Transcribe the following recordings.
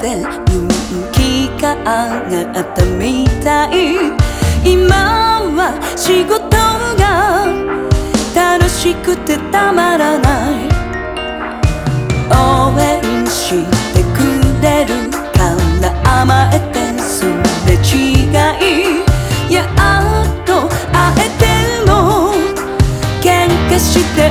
て運気があったみたい。今は仕事が楽しくてたまらない。応援してくれるから甘えてすれ違い。やっと会えても喧嘩して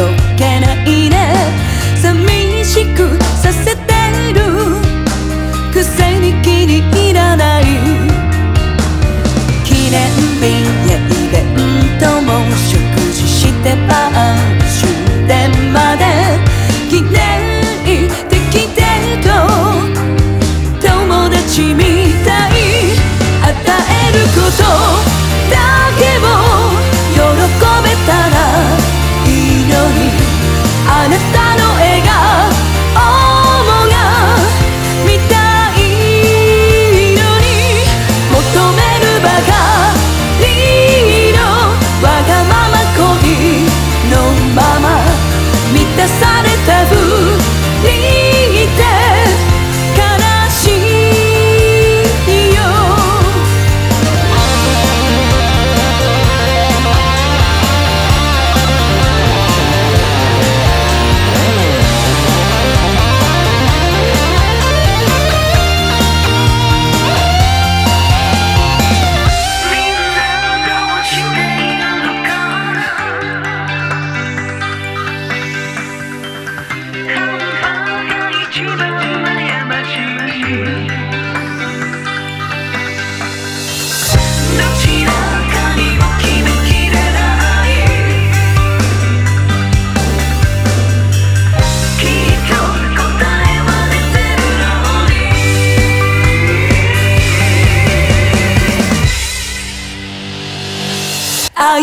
そっけないね。寂しくさせてる。くせに気に入らない。記念日やイベントも食事してバー終電まで。記念的デート友達みたい。与えること。だけさ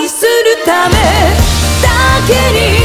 愛するためだけに